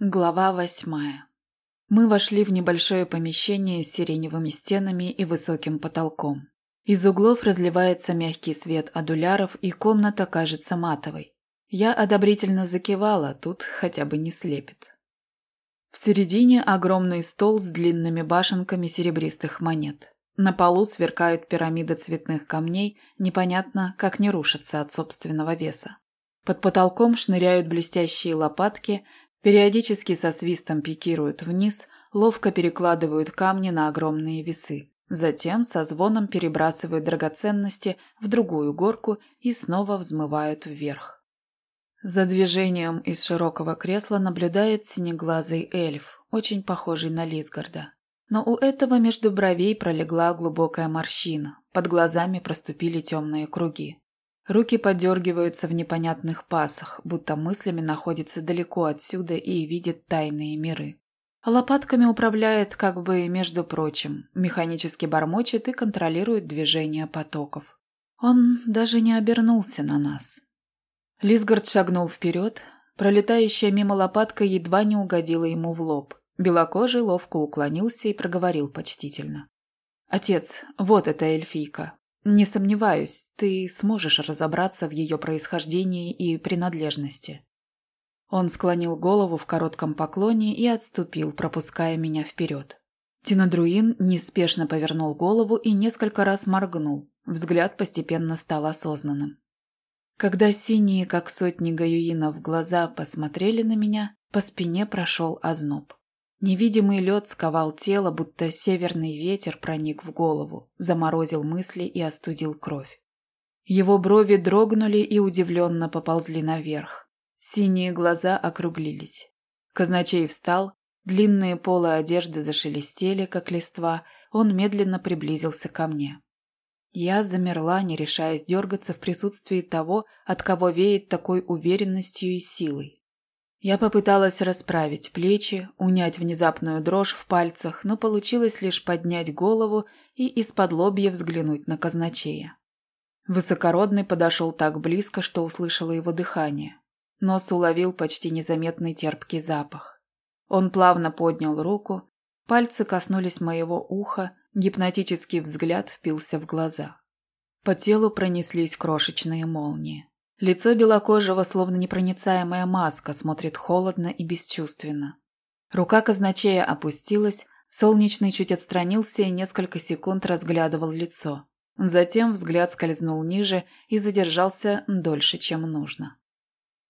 Глава восьмая. Мы вошли в небольшое помещение с сиреневыми стенами и высоким потолком. Из углов разливается мягкий свет адуляров, и комната кажется матовой. Я одобрительно закивала, тут хотя бы не слепит. В середине огромный стол с длинными башенками серебристых монет. На полу сверкают пирамиды цветных камней, непонятно, как не рушатся от собственного веса. Под потолком шныряют блестящие лопатки, Периодически со свистом пикируют вниз, ловко перекладывают камни на огромные весы. Затем со звоном перебрасывают драгоценности в другую горку и снова взмывают вверх. За движением из широкого кресла наблюдает синеглазый эльф, очень похожий на Лисгарда. Но у этого между бровей пролегла глубокая морщина, под глазами проступили темные круги. Руки подергиваются в непонятных пасах, будто мыслями находится далеко отсюда и видит тайные миры. лопатками управляет, как бы между прочим, механически бормочет и контролирует движение потоков. Он даже не обернулся на нас. Лисгард шагнул вперед, пролетающая мимо лопатка едва не угодила ему в лоб. Белокожий ловко уклонился и проговорил почтительно. «Отец, вот эта эльфийка. Не сомневаюсь, ты сможешь разобраться в ее происхождении и принадлежности. Он склонил голову в коротком поклоне и отступил, пропуская меня вперед. Тинадруин неспешно повернул голову и несколько раз моргнул. Взгляд постепенно стал осознанным. Когда синие, как сотни гаюинов, глаза посмотрели на меня, по спине прошел озноб. Невидимый лед сковал тело, будто северный ветер проник в голову, заморозил мысли и остудил кровь. Его брови дрогнули и удивленно поползли наверх. Синие глаза округлились. Казначей встал, длинные полы одежды зашелестели, как листва, он медленно приблизился ко мне. Я замерла, не решаясь дергаться в присутствии того, от кого веет такой уверенностью и силой. Я попыталась расправить плечи, унять внезапную дрожь в пальцах, но получилось лишь поднять голову и из-под лобья взглянуть на казначея. Высокородный подошел так близко, что услышала его дыхание. Нос уловил почти незаметный терпкий запах. Он плавно поднял руку, пальцы коснулись моего уха, гипнотический взгляд впился в глаза. По телу пронеслись крошечные молнии. Лицо белокожего, словно непроницаемая маска, смотрит холодно и бесчувственно. Рука казначея опустилась, солнечный чуть отстранился и несколько секунд разглядывал лицо. Затем взгляд скользнул ниже и задержался дольше, чем нужно.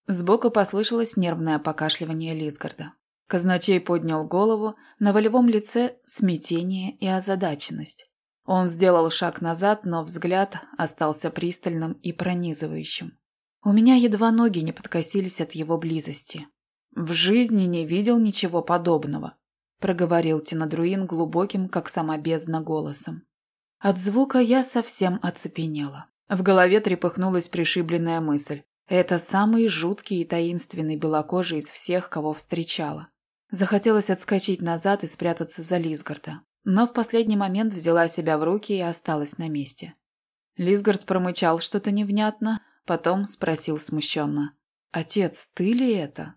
Сбоку послышалось нервное покашливание Лисгарда. Казначей поднял голову, на волевом лице смятение и озадаченность. Он сделал шаг назад, но взгляд остался пристальным и пронизывающим. У меня едва ноги не подкосились от его близости. В жизни не видел ничего подобного, проговорил Тинадруин глубоким, как сама бездна, голосом. От звука я совсем оцепенела. В голове трепыхнулась пришибленная мысль. Это самый жуткий и таинственный белокожий из всех, кого встречала. Захотелось отскочить назад и спрятаться за Лисгарда. Но в последний момент взяла себя в руки и осталась на месте. Лисгард промычал что-то невнятно, Потом спросил смущенно. «Отец, ты ли это?»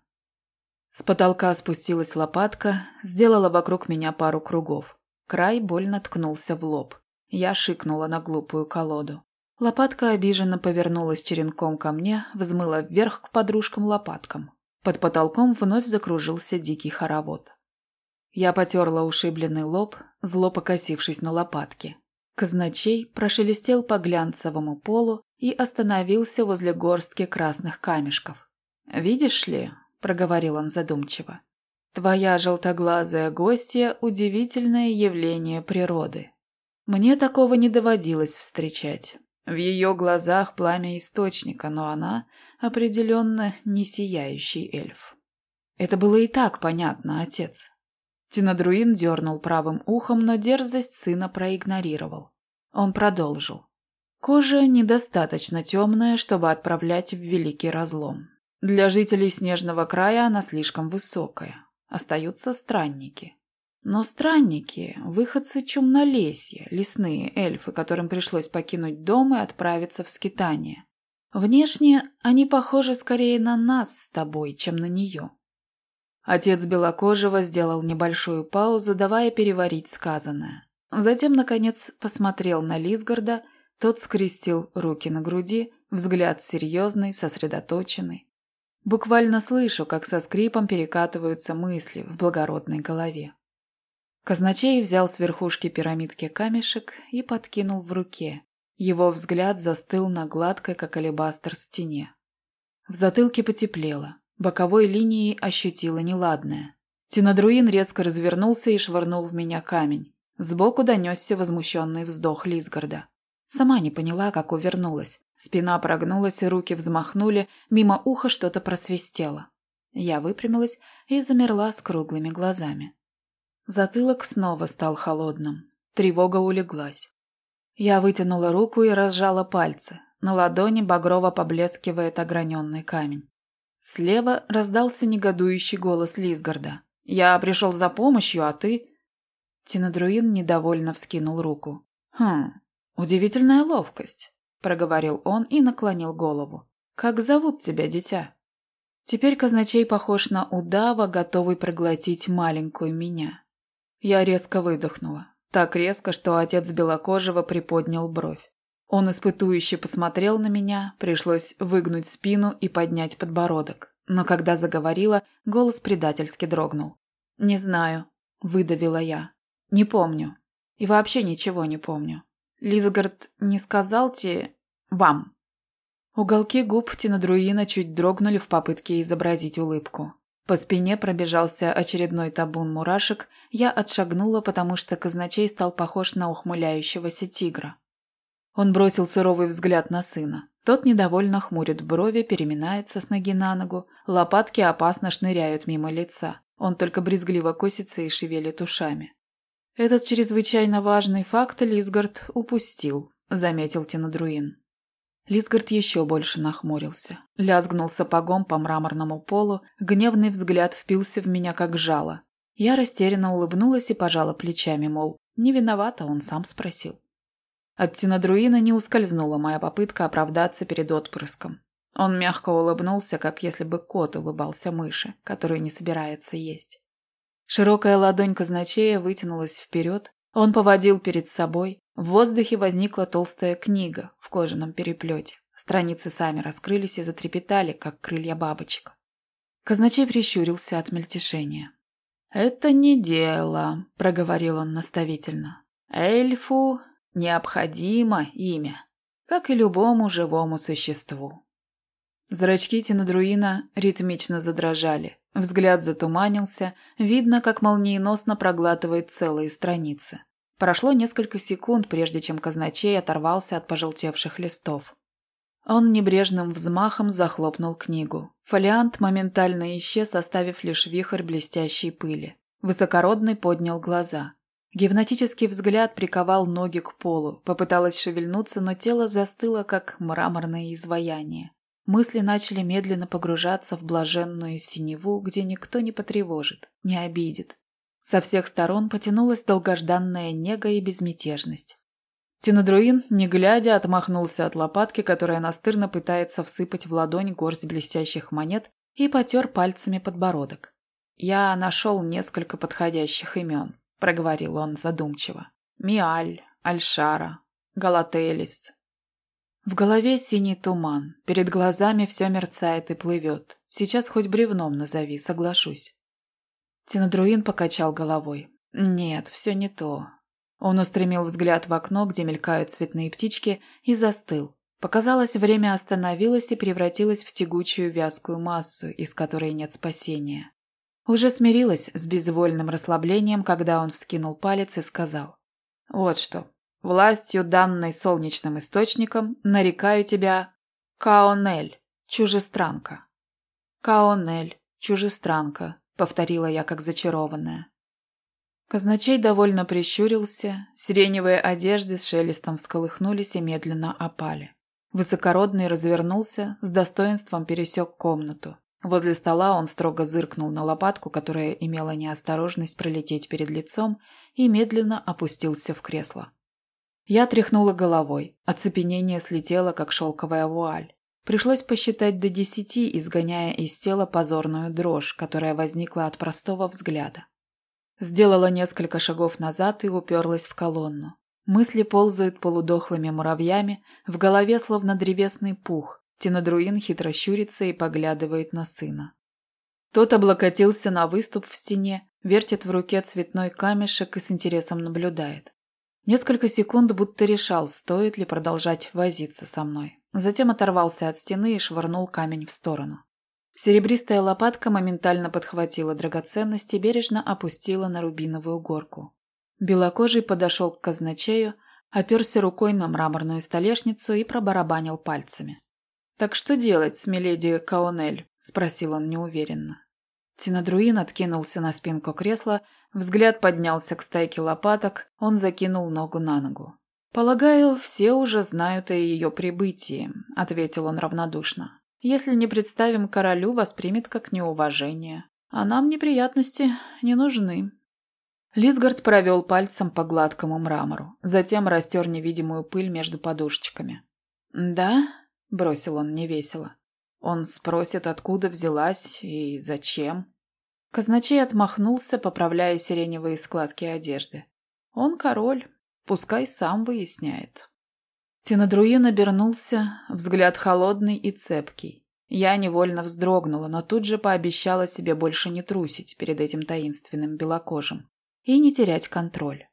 С потолка спустилась лопатка, сделала вокруг меня пару кругов. Край больно ткнулся в лоб. Я шикнула на глупую колоду. Лопатка обиженно повернулась черенком ко мне, взмыла вверх к подружкам-лопаткам. Под потолком вновь закружился дикий хоровод. Я потерла ушибленный лоб, зло покосившись на лопатки. Казначей прошелестел по глянцевому полу и остановился возле горстки красных камешков. «Видишь ли», — проговорил он задумчиво, — «твоя желтоглазая гостья — удивительное явление природы. Мне такого не доводилось встречать. В ее глазах пламя источника, но она определенно не сияющий эльф». «Это было и так понятно, отец». Тинадруин дернул правым ухом, но дерзость сына проигнорировал. Он продолжил. Кожа недостаточно темная, чтобы отправлять в Великий Разлом. Для жителей Снежного края она слишком высокая. Остаются странники. Но странники – выходцы Чумнолесья, лесные эльфы, которым пришлось покинуть дом и отправиться в скитание. Внешне они похожи скорее на нас с тобой, чем на нее. Отец Белокожего сделал небольшую паузу, давая переварить сказанное. Затем, наконец, посмотрел на Лисгарда, тот скрестил руки на груди, взгляд серьезный, сосредоточенный. Буквально слышу, как со скрипом перекатываются мысли в благородной голове. Казначей взял с верхушки пирамидки камешек и подкинул в руке. Его взгляд застыл на гладкой, как алебастр, стене. В затылке потеплело, боковой линией ощутила неладное. Тинадруин резко развернулся и швырнул в меня камень. Сбоку донесся возмущенный вздох Лисгарда. Сама не поняла, как увернулась. Спина прогнулась, руки взмахнули, мимо уха что-то просвистело. Я выпрямилась и замерла с круглыми глазами. Затылок снова стал холодным. Тревога улеглась. Я вытянула руку и разжала пальцы. На ладони багрово поблескивает ограненный камень. Слева раздался негодующий голос Лисгарда. «Я пришел за помощью, а ты...» Тинадруин недовольно вскинул руку. «Хм, удивительная ловкость», — проговорил он и наклонил голову. «Как зовут тебя, дитя?» Теперь казначей похож на удава, готовый проглотить маленькую меня. Я резко выдохнула. Так резко, что отец Белокожего приподнял бровь. Он испытующе посмотрел на меня, пришлось выгнуть спину и поднять подбородок. Но когда заговорила, голос предательски дрогнул. «Не знаю», – выдавила я. «Не помню. И вообще ничего не помню. Лизгард не сказал те... вам?» Уголки губ Тинадруина чуть дрогнули в попытке изобразить улыбку. По спине пробежался очередной табун мурашек, я отшагнула, потому что казначей стал похож на ухмыляющегося тигра. Он бросил суровый взгляд на сына. Тот недовольно хмурит брови, переминается с ноги на ногу, лопатки опасно шныряют мимо лица. Он только брезгливо косится и шевелит ушами. «Этот чрезвычайно важный факт Лисгард упустил», — заметил Тинадруин. Лисгард еще больше нахмурился. Лязгнул сапогом по мраморному полу, гневный взгляд впился в меня как жало. Я растерянно улыбнулась и пожала плечами, мол, не виновата, он сам спросил. От Тинадруина не ускользнула моя попытка оправдаться перед отпрыском. Он мягко улыбнулся, как если бы кот улыбался мыши, которую не собирается есть. Широкая ладонь казначея вытянулась вперед, он поводил перед собой, в воздухе возникла толстая книга в кожаном переплете. Страницы сами раскрылись и затрепетали, как крылья бабочек. Казначей прищурился от мельтешения. «Это не дело», — проговорил он наставительно. «Эльфу необходимо имя, как и любому живому существу». Зрачки Тинадруина ритмично задрожали. Взгляд затуманился, видно, как молниеносно проглатывает целые страницы. Прошло несколько секунд, прежде чем казначей оторвался от пожелтевших листов. Он небрежным взмахом захлопнул книгу. Фолиант моментально исчез, оставив лишь вихрь блестящей пыли. Высокородный поднял глаза. Гипнотический взгляд приковал ноги к полу. Попыталась шевельнуться, но тело застыло, как мраморное изваяние. Мысли начали медленно погружаться в блаженную синеву, где никто не потревожит, не обидит, со всех сторон потянулась долгожданная нега и безмятежность. Тинадруин, не глядя, отмахнулся от лопатки, которая настырно пытается всыпать в ладонь горсть блестящих монет, и потер пальцами подбородок. «Я нашел несколько подходящих имен», — проговорил он задумчиво. «Миаль, Альшара, Галателис». В голове синий туман, перед глазами все мерцает и плывет. Сейчас хоть бревном назови, соглашусь. Тинадруин покачал головой. «Нет, все не то». Он устремил взгляд в окно, где мелькают цветные птички, и застыл. Показалось, время остановилось и превратилось в тягучую вязкую массу, из которой нет спасения. Уже смирилась с безвольным расслаблением, когда он вскинул палец и сказал. «Вот что. Властью, данной солнечным источником, нарекаю тебя Каонель, чужестранка». «Каонель, чужестранка», — повторила я как зачарованная. Казначей довольно прищурился, сиреневые одежды с шелестом всколыхнулись и медленно опали. Высокородный развернулся, с достоинством пересек комнату. Возле стола он строго зыркнул на лопатку, которая имела неосторожность пролететь перед лицом, и медленно опустился в кресло. Я тряхнула головой, оцепенение слетело, как шелковая вуаль. Пришлось посчитать до десяти, изгоняя из тела позорную дрожь, которая возникла от простого взгляда. Сделала несколько шагов назад и уперлась в колонну. Мысли ползают полудохлыми муравьями, в голове словно древесный пух. Тинадруин хитро щурится и поглядывает на сына. Тот облокотился на выступ в стене, вертит в руке цветной камешек и с интересом наблюдает. Несколько секунд будто решал, стоит ли продолжать возиться со мной. Затем оторвался от стены и швырнул камень в сторону. Серебристая лопатка моментально подхватила драгоценность и бережно опустила на рубиновую горку. Белокожий подошел к казначею, оперся рукой на мраморную столешницу и пробарабанил пальцами. «Так что делать с миледи Каонель?» – спросил он неуверенно. Тинадруин откинулся на спинку кресла, взгляд поднялся к стайке лопаток, он закинул ногу на ногу. «Полагаю, все уже знают о ее прибытии», – ответил он равнодушно. «Если не представим королю, воспримет как неуважение. А нам неприятности не нужны». Лисгард провел пальцем по гладкому мрамору, затем растер невидимую пыль между подушечками. «Да?» – бросил он невесело. Он спросит, откуда взялась и зачем. Казначей отмахнулся, поправляя сиреневые складки одежды. Он король, пускай сам выясняет. Тинадруин обернулся, взгляд холодный и цепкий. Я невольно вздрогнула, но тут же пообещала себе больше не трусить перед этим таинственным белокожим и не терять контроль.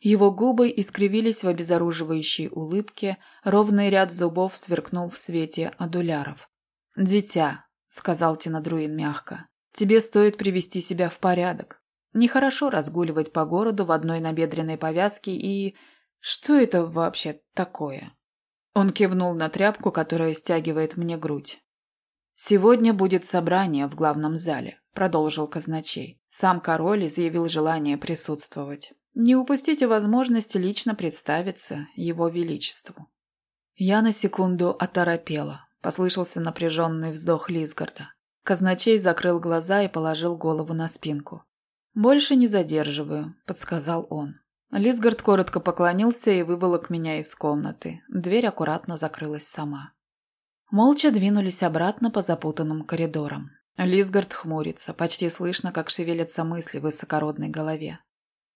Его губы искривились в обезоруживающей улыбке, ровный ряд зубов сверкнул в свете адуляров. «Дитя», — сказал Тинадруин мягко, — «тебе стоит привести себя в порядок. Нехорошо разгуливать по городу в одной набедренной повязке и... Что это вообще такое?» Он кивнул на тряпку, которая стягивает мне грудь. «Сегодня будет собрание в главном зале», — продолжил казначей. Сам король изъявил желание присутствовать. «Не упустите возможности лично представиться его величеству». Я на секунду оторопела. Послышался напряженный вздох Лисгарда. Казначей закрыл глаза и положил голову на спинку. «Больше не задерживаю», – подсказал он. Лисгард коротко поклонился и выволок меня из комнаты. Дверь аккуратно закрылась сама. Молча двинулись обратно по запутанным коридорам. Лисгард хмурится, почти слышно, как шевелятся мысли в высокородной голове.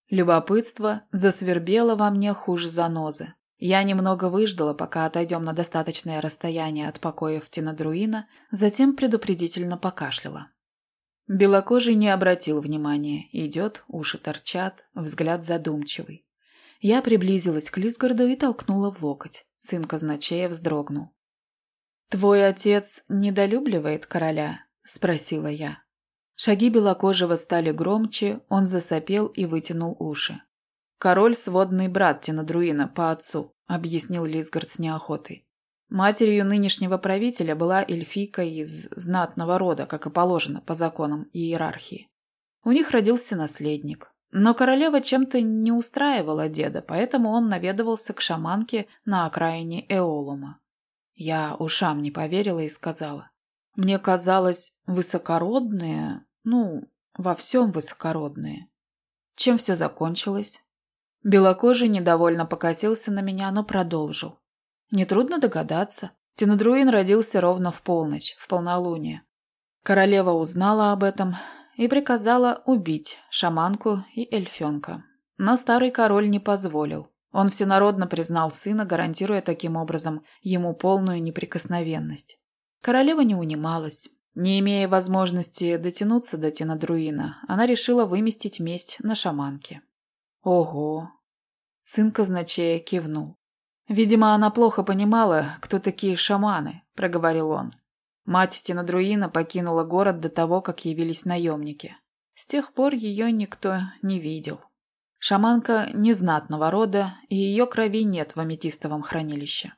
Любопытство засвербело во мне хуже занозы. Я немного выждала, пока отойдем на достаточное расстояние от покоев Тинадруина, затем предупредительно покашляла. Белокожий не обратил внимания. Идет, уши торчат, взгляд задумчивый. Я приблизилась к Лисгарду и толкнула в локоть. Сын казначея вздрогнул. «Твой отец недолюбливает короля?» – спросила я. Шаги белокожего стали громче, он засопел и вытянул уши. «Король – сводный брат Тинадруина по отцу», – объяснил Лисгард с неохотой. Матерью нынешнего правителя была эльфийка из знатного рода, как и положено по законам иерархии. У них родился наследник. Но королева чем-то не устраивала деда, поэтому он наведывался к шаманке на окраине Эолума. Я ушам не поверила и сказала. Мне казалось, высокородные, ну, во всем высокородные. Чем все закончилось? Белокожий недовольно покосился на меня, но продолжил. Нетрудно догадаться. Тинадруин родился ровно в полночь, в полнолуние. Королева узнала об этом и приказала убить шаманку и эльфенка. Но старый король не позволил. Он всенародно признал сына, гарантируя таким образом ему полную неприкосновенность. Королева не унималась. Не имея возможности дотянуться до Тинадруина, она решила выместить месть на шаманке. Ого. Сын казначея кивнул. Видимо, она плохо понимала, кто такие шаманы, проговорил он. Мать Тинадруина покинула город до того, как явились наемники. С тех пор ее никто не видел. Шаманка незнатного рода, и ее крови нет в аметистовом хранилище.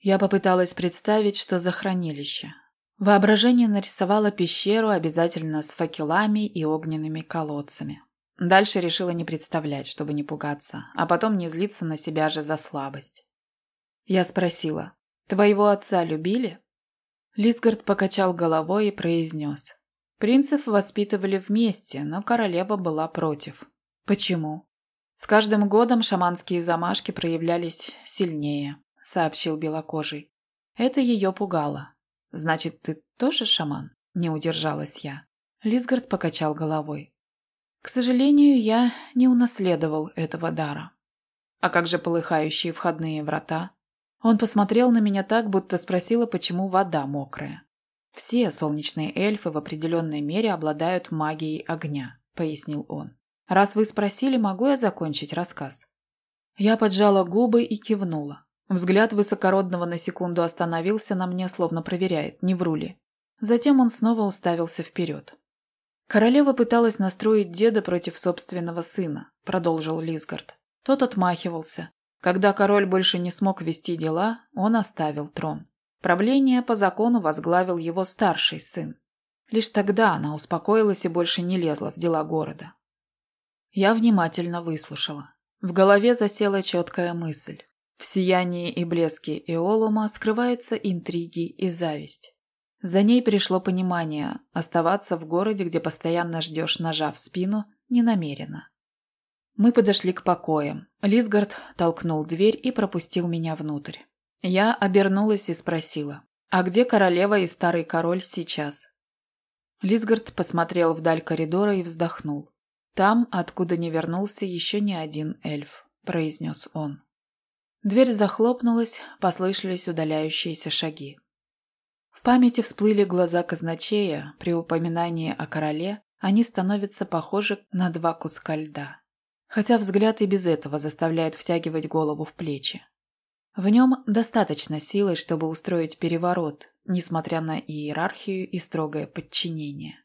Я попыталась представить, что за хранилище. Воображение нарисовало пещеру обязательно с факелами и огненными колодцами. Дальше решила не представлять, чтобы не пугаться, а потом не злиться на себя же за слабость. Я спросила, «Твоего отца любили?» Лисгард покачал головой и произнес, «Принцев воспитывали вместе, но королева была против. Почему?» «С каждым годом шаманские замашки проявлялись сильнее», — сообщил белокожий. Это ее пугало. «Значит, ты тоже шаман?» – не удержалась я. Лисгард покачал головой. «К сожалению, я не унаследовал этого дара. А как же полыхающие входные врата?» Он посмотрел на меня так, будто спросила, почему вода мокрая. «Все солнечные эльфы в определенной мере обладают магией огня», – пояснил он. «Раз вы спросили, могу я закончить рассказ?» Я поджала губы и кивнула. Взгляд высокородного на секунду остановился на мне, словно проверяет, не вру ли. Затем он снова уставился вперед. «Королева пыталась настроить деда против собственного сына», – продолжил Лисгард. Тот отмахивался. Когда король больше не смог вести дела, он оставил трон. Правление по закону возглавил его старший сын. Лишь тогда она успокоилась и больше не лезла в дела города. Я внимательно выслушала. В голове засела четкая мысль. В сиянии и блеске Эолума скрываются интриги и зависть. За ней пришло понимание, оставаться в городе, где постоянно ждешь ножа в спину, не намерено. Мы подошли к покоям. Лисгард толкнул дверь и пропустил меня внутрь. Я обернулась и спросила, «А где королева и старый король сейчас?» Лисгард посмотрел вдаль коридора и вздохнул. «Там, откуда не вернулся еще ни один эльф», – произнес он. Дверь захлопнулась, послышались удаляющиеся шаги. Памяти всплыли глаза казначея, при упоминании о короле они становятся похожи на два куска льда. Хотя взгляд и без этого заставляет втягивать голову в плечи. В нем достаточно силы, чтобы устроить переворот, несмотря на иерархию и строгое подчинение.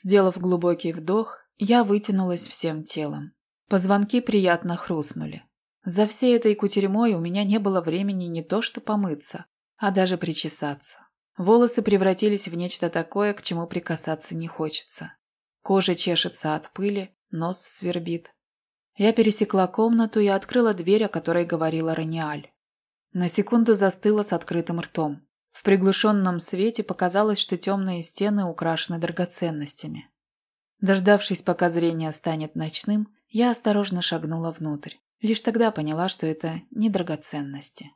Сделав глубокий вдох, я вытянулась всем телом. Позвонки приятно хрустнули. За всей этой кутерьмой у меня не было времени не то что помыться, а даже причесаться. Волосы превратились в нечто такое, к чему прикасаться не хочется. Кожа чешется от пыли, нос свербит. Я пересекла комнату и открыла дверь, о которой говорила Раниаль. На секунду застыла с открытым ртом. В приглушенном свете показалось, что темные стены украшены драгоценностями. Дождавшись, пока зрение станет ночным, я осторожно шагнула внутрь. Лишь тогда поняла, что это не драгоценности.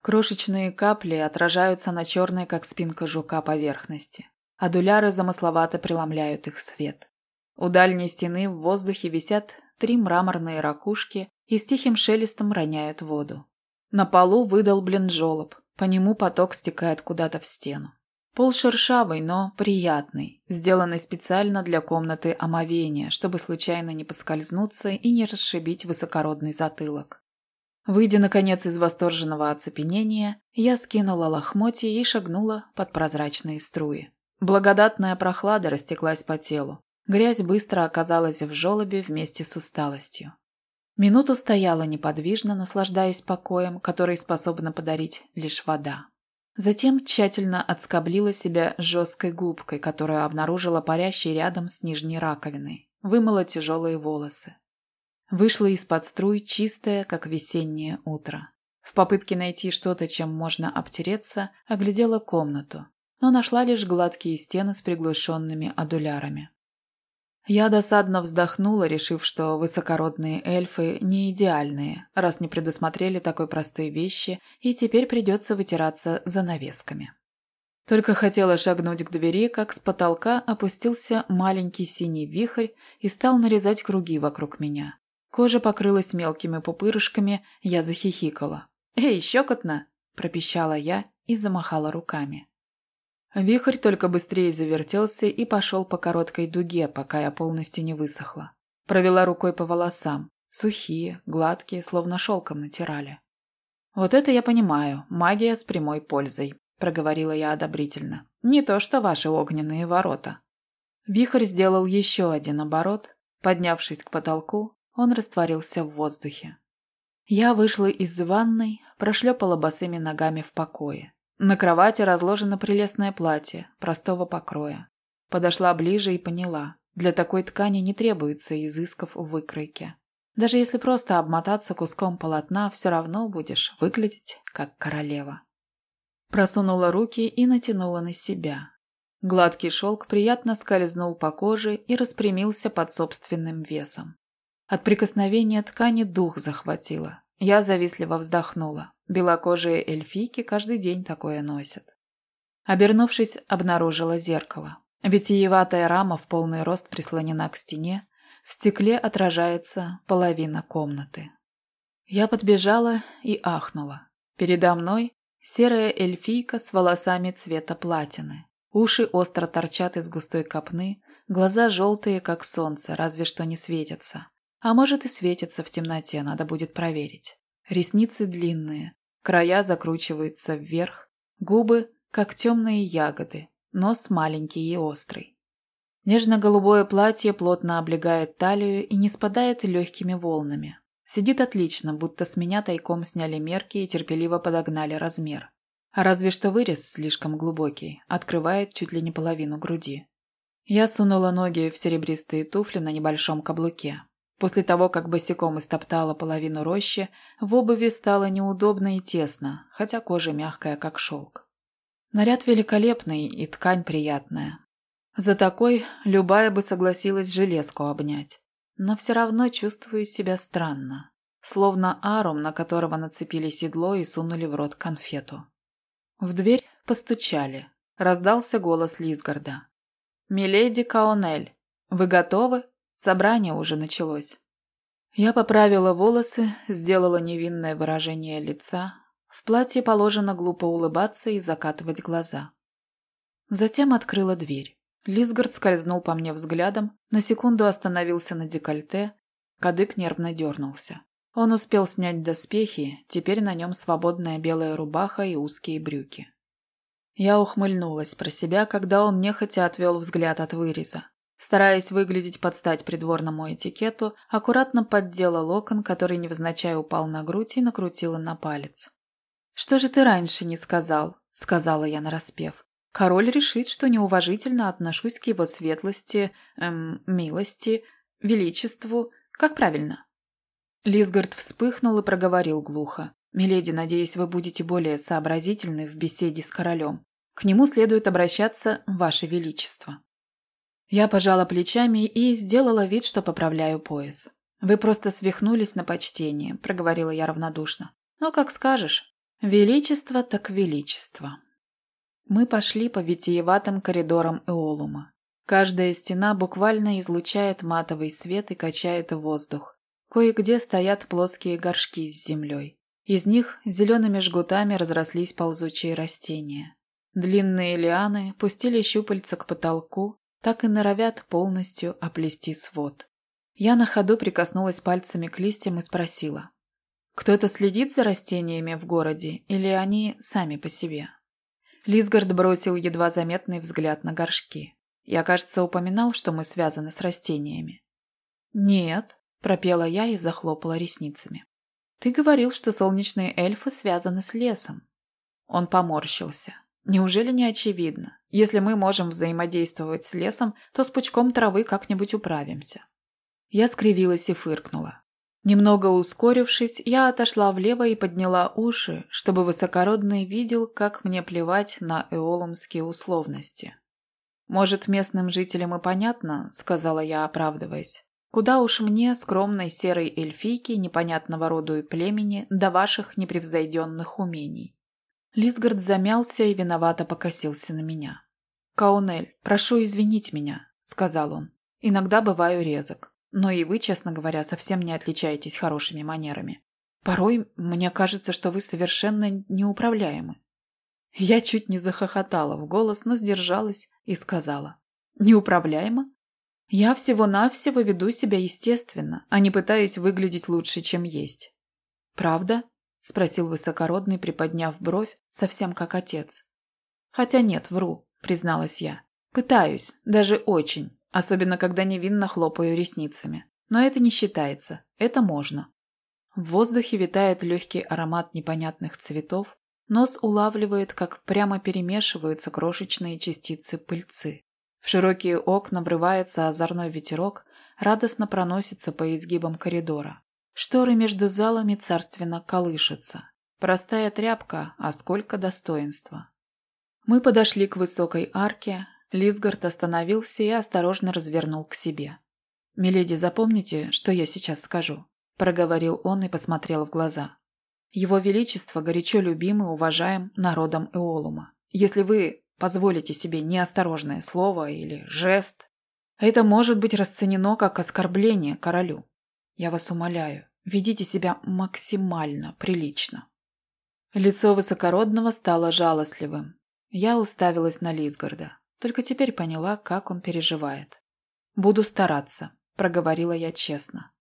Крошечные капли отражаются на черной, как спинка жука, поверхности, а дуляры замысловато преломляют их свет. У дальней стены в воздухе висят три мраморные ракушки и с тихим шелестом роняют воду. На полу выдолблен желоб, по нему поток стекает куда-то в стену. Пол шершавый, но приятный, сделанный специально для комнаты омовения, чтобы случайно не поскользнуться и не расшибить высокородный затылок. Выйдя, наконец, из восторженного оцепенения, я скинула лохмотья и шагнула под прозрачные струи. Благодатная прохлада растеклась по телу. Грязь быстро оказалась в желобе вместе с усталостью. Минуту стояла неподвижно, наслаждаясь покоем, который способна подарить лишь вода. Затем тщательно отскоблила себя жесткой губкой, которую обнаружила парящей рядом с нижней раковиной. Вымыла тяжелые волосы. Вышла из-под струй чистая, как весеннее утро. В попытке найти что-то, чем можно обтереться, оглядела комнату, но нашла лишь гладкие стены с приглушенными адулярами. Я досадно вздохнула, решив, что высокородные эльфы не идеальные, раз не предусмотрели такой простой вещи, и теперь придется вытираться занавесками. Только хотела шагнуть к двери, как с потолка опустился маленький синий вихрь и стал нарезать круги вокруг меня. Кожа покрылась мелкими пупырышками, я захихикала. «Эй, щекотно!» – пропищала я и замахала руками. Вихрь только быстрее завертелся и пошел по короткой дуге, пока я полностью не высохла. Провела рукой по волосам. Сухие, гладкие, словно шелком натирали. «Вот это я понимаю. Магия с прямой пользой», – проговорила я одобрительно. «Не то что ваши огненные ворота». Вихрь сделал еще один оборот. Поднявшись к потолку, он растворился в воздухе. Я вышла из ванной, прошлепала босыми ногами в покое. На кровати разложено прелестное платье, простого покроя. Подошла ближе и поняла, для такой ткани не требуется изысков в выкройке. Даже если просто обмотаться куском полотна, все равно будешь выглядеть как королева. Просунула руки и натянула на себя. Гладкий шелк приятно скользнул по коже и распрямился под собственным весом. От прикосновения ткани дух захватило. Я завистливо вздохнула. Белокожие эльфийки каждый день такое носят. Обернувшись, обнаружила зеркало. Витиеватая рама в полный рост прислонена к стене, в стекле отражается половина комнаты. Я подбежала и ахнула. Передо мной серая эльфийка с волосами цвета платины. Уши остро торчат из густой копны, глаза желтые, как солнце, разве что не светятся. А может и светятся в темноте, надо будет проверить. Ресницы длинные, края закручиваются вверх, губы, как темные ягоды, нос маленький и острый. Нежно-голубое платье плотно облегает талию и не спадает легкими волнами. Сидит отлично, будто с меня тайком сняли мерки и терпеливо подогнали размер. А разве что вырез слишком глубокий, открывает чуть ли не половину груди. Я сунула ноги в серебристые туфли на небольшом каблуке. После того, как босиком истоптала половину рощи, в обуви стало неудобно и тесно, хотя кожа мягкая, как шелк. Наряд великолепный и ткань приятная. За такой любая бы согласилась железку обнять. Но все равно чувствую себя странно. Словно арум, на которого нацепили седло и сунули в рот конфету. В дверь постучали. Раздался голос Лисгарда. «Миледи Каонель, вы готовы? Собрание уже началось». Я поправила волосы, сделала невинное выражение лица, в платье положено глупо улыбаться и закатывать глаза. Затем открыла дверь. Лисгард скользнул по мне взглядом, на секунду остановился на декольте, кадык нервно дернулся. Он успел снять доспехи, теперь на нем свободная белая рубаха и узкие брюки. Я ухмыльнулась про себя, когда он нехотя отвел взгляд от выреза. Стараясь выглядеть под стать придворному этикету, аккуратно поддела локон, который невзначай упал на грудь и накрутила на палец. «Что же ты раньше не сказал?» — сказала я нараспев. «Король решит, что неуважительно отношусь к его светлости, эм, милости, величеству. Как правильно?» Лисгард вспыхнул и проговорил глухо. «Миледи, надеюсь, вы будете более сообразительны в беседе с королем. К нему следует обращаться Ваше Величество». Я пожала плечами и сделала вид, что поправляю пояс. «Вы просто свихнулись на почтение», — проговорила я равнодушно. «Но как скажешь. Величество так величество. Мы пошли по витиеватым коридорам Эолума. Каждая стена буквально излучает матовый свет и качает воздух. Кое-где стоят плоские горшки с землей. Из них зелеными жгутами разрослись ползучие растения. Длинные лианы пустили щупальца к потолку, так и норовят полностью оплести свод. Я на ходу прикоснулась пальцами к листьям и спросила. Кто-то следит за растениями в городе или они сами по себе? Лисгард бросил едва заметный взгляд на горшки. Я, кажется, упоминал, что мы связаны с растениями. «Нет», – пропела я и захлопала ресницами. «Ты говорил, что солнечные эльфы связаны с лесом». Он поморщился. «Неужели не очевидно? Если мы можем взаимодействовать с лесом, то с пучком травы как-нибудь управимся». Я скривилась и фыркнула. Немного ускорившись, я отошла влево и подняла уши, чтобы высокородный видел, как мне плевать на эоломские условности. «Может, местным жителям и понятно», — сказала я, оправдываясь. «Куда уж мне, скромной серой эльфийке непонятного роду и племени, до ваших непревзойденных умений?» Лисгард замялся и виновато покосился на меня. «Каунель, прошу извинить меня», — сказал он. «Иногда бываю резок. Но и вы, честно говоря, совсем не отличаетесь хорошими манерами. Порой мне кажется, что вы совершенно неуправляемы. Я чуть не захохотала в голос, но сдержалась и сказала. Неуправляемо? Я всего-навсего веду себя естественно, а не пытаюсь выглядеть лучше, чем есть. Правда? Спросил высокородный, приподняв бровь, совсем как отец. Хотя нет, вру, призналась я. Пытаюсь, даже очень. Особенно, когда невинно хлопаю ресницами. Но это не считается. Это можно. В воздухе витает легкий аромат непонятных цветов. Нос улавливает, как прямо перемешиваются крошечные частицы пыльцы. В широкие окна врывается озорной ветерок, радостно проносится по изгибам коридора. Шторы между залами царственно колышутся. Простая тряпка, а сколько достоинства. Мы подошли к высокой арке, Лисгард остановился и осторожно развернул к себе. «Миледи, запомните, что я сейчас скажу. проговорил он и посмотрел в глаза. Его Величество горячо любим и уважаем народом Эолума. Если вы позволите себе неосторожное слово или жест, это может быть расценено как оскорбление королю. Я вас умоляю, ведите себя максимально прилично. Лицо высокородного стало жалостливым. Я уставилась на Лисгарда. Только теперь поняла, как он переживает. «Буду стараться», – проговорила я честно.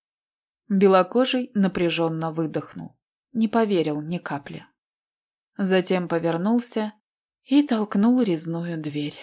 Белокожий напряженно выдохнул. Не поверил ни капли. Затем повернулся и толкнул резную дверь.